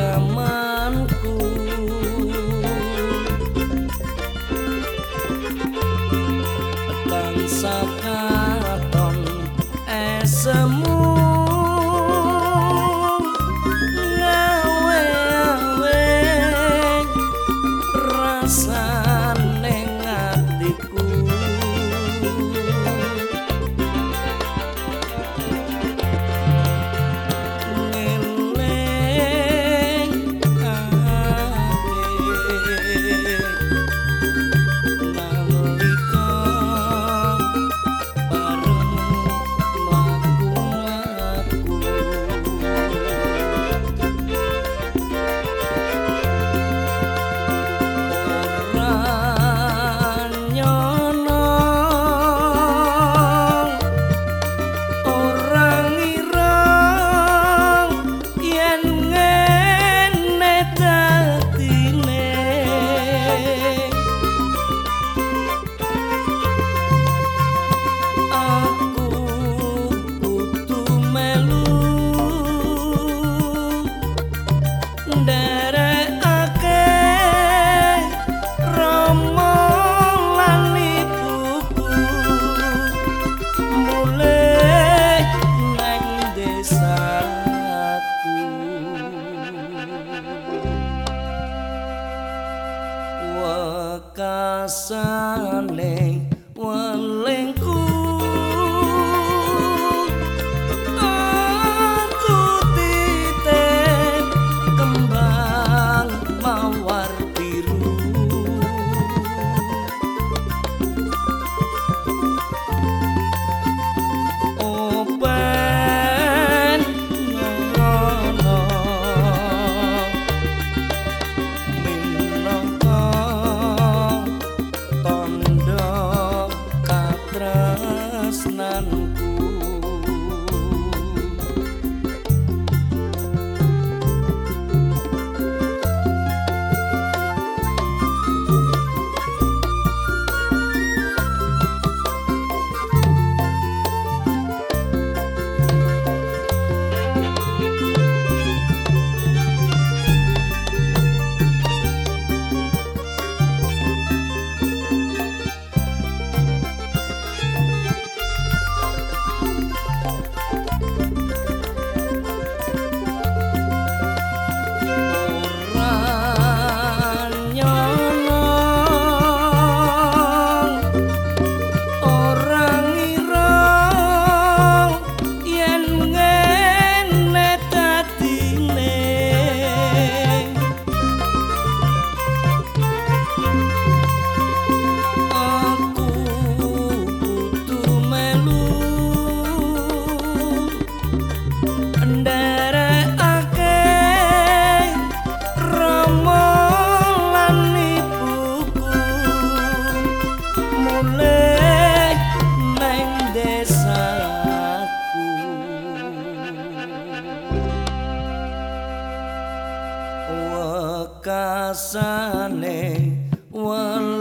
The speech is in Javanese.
genggamanku Bangsa kami rasane wel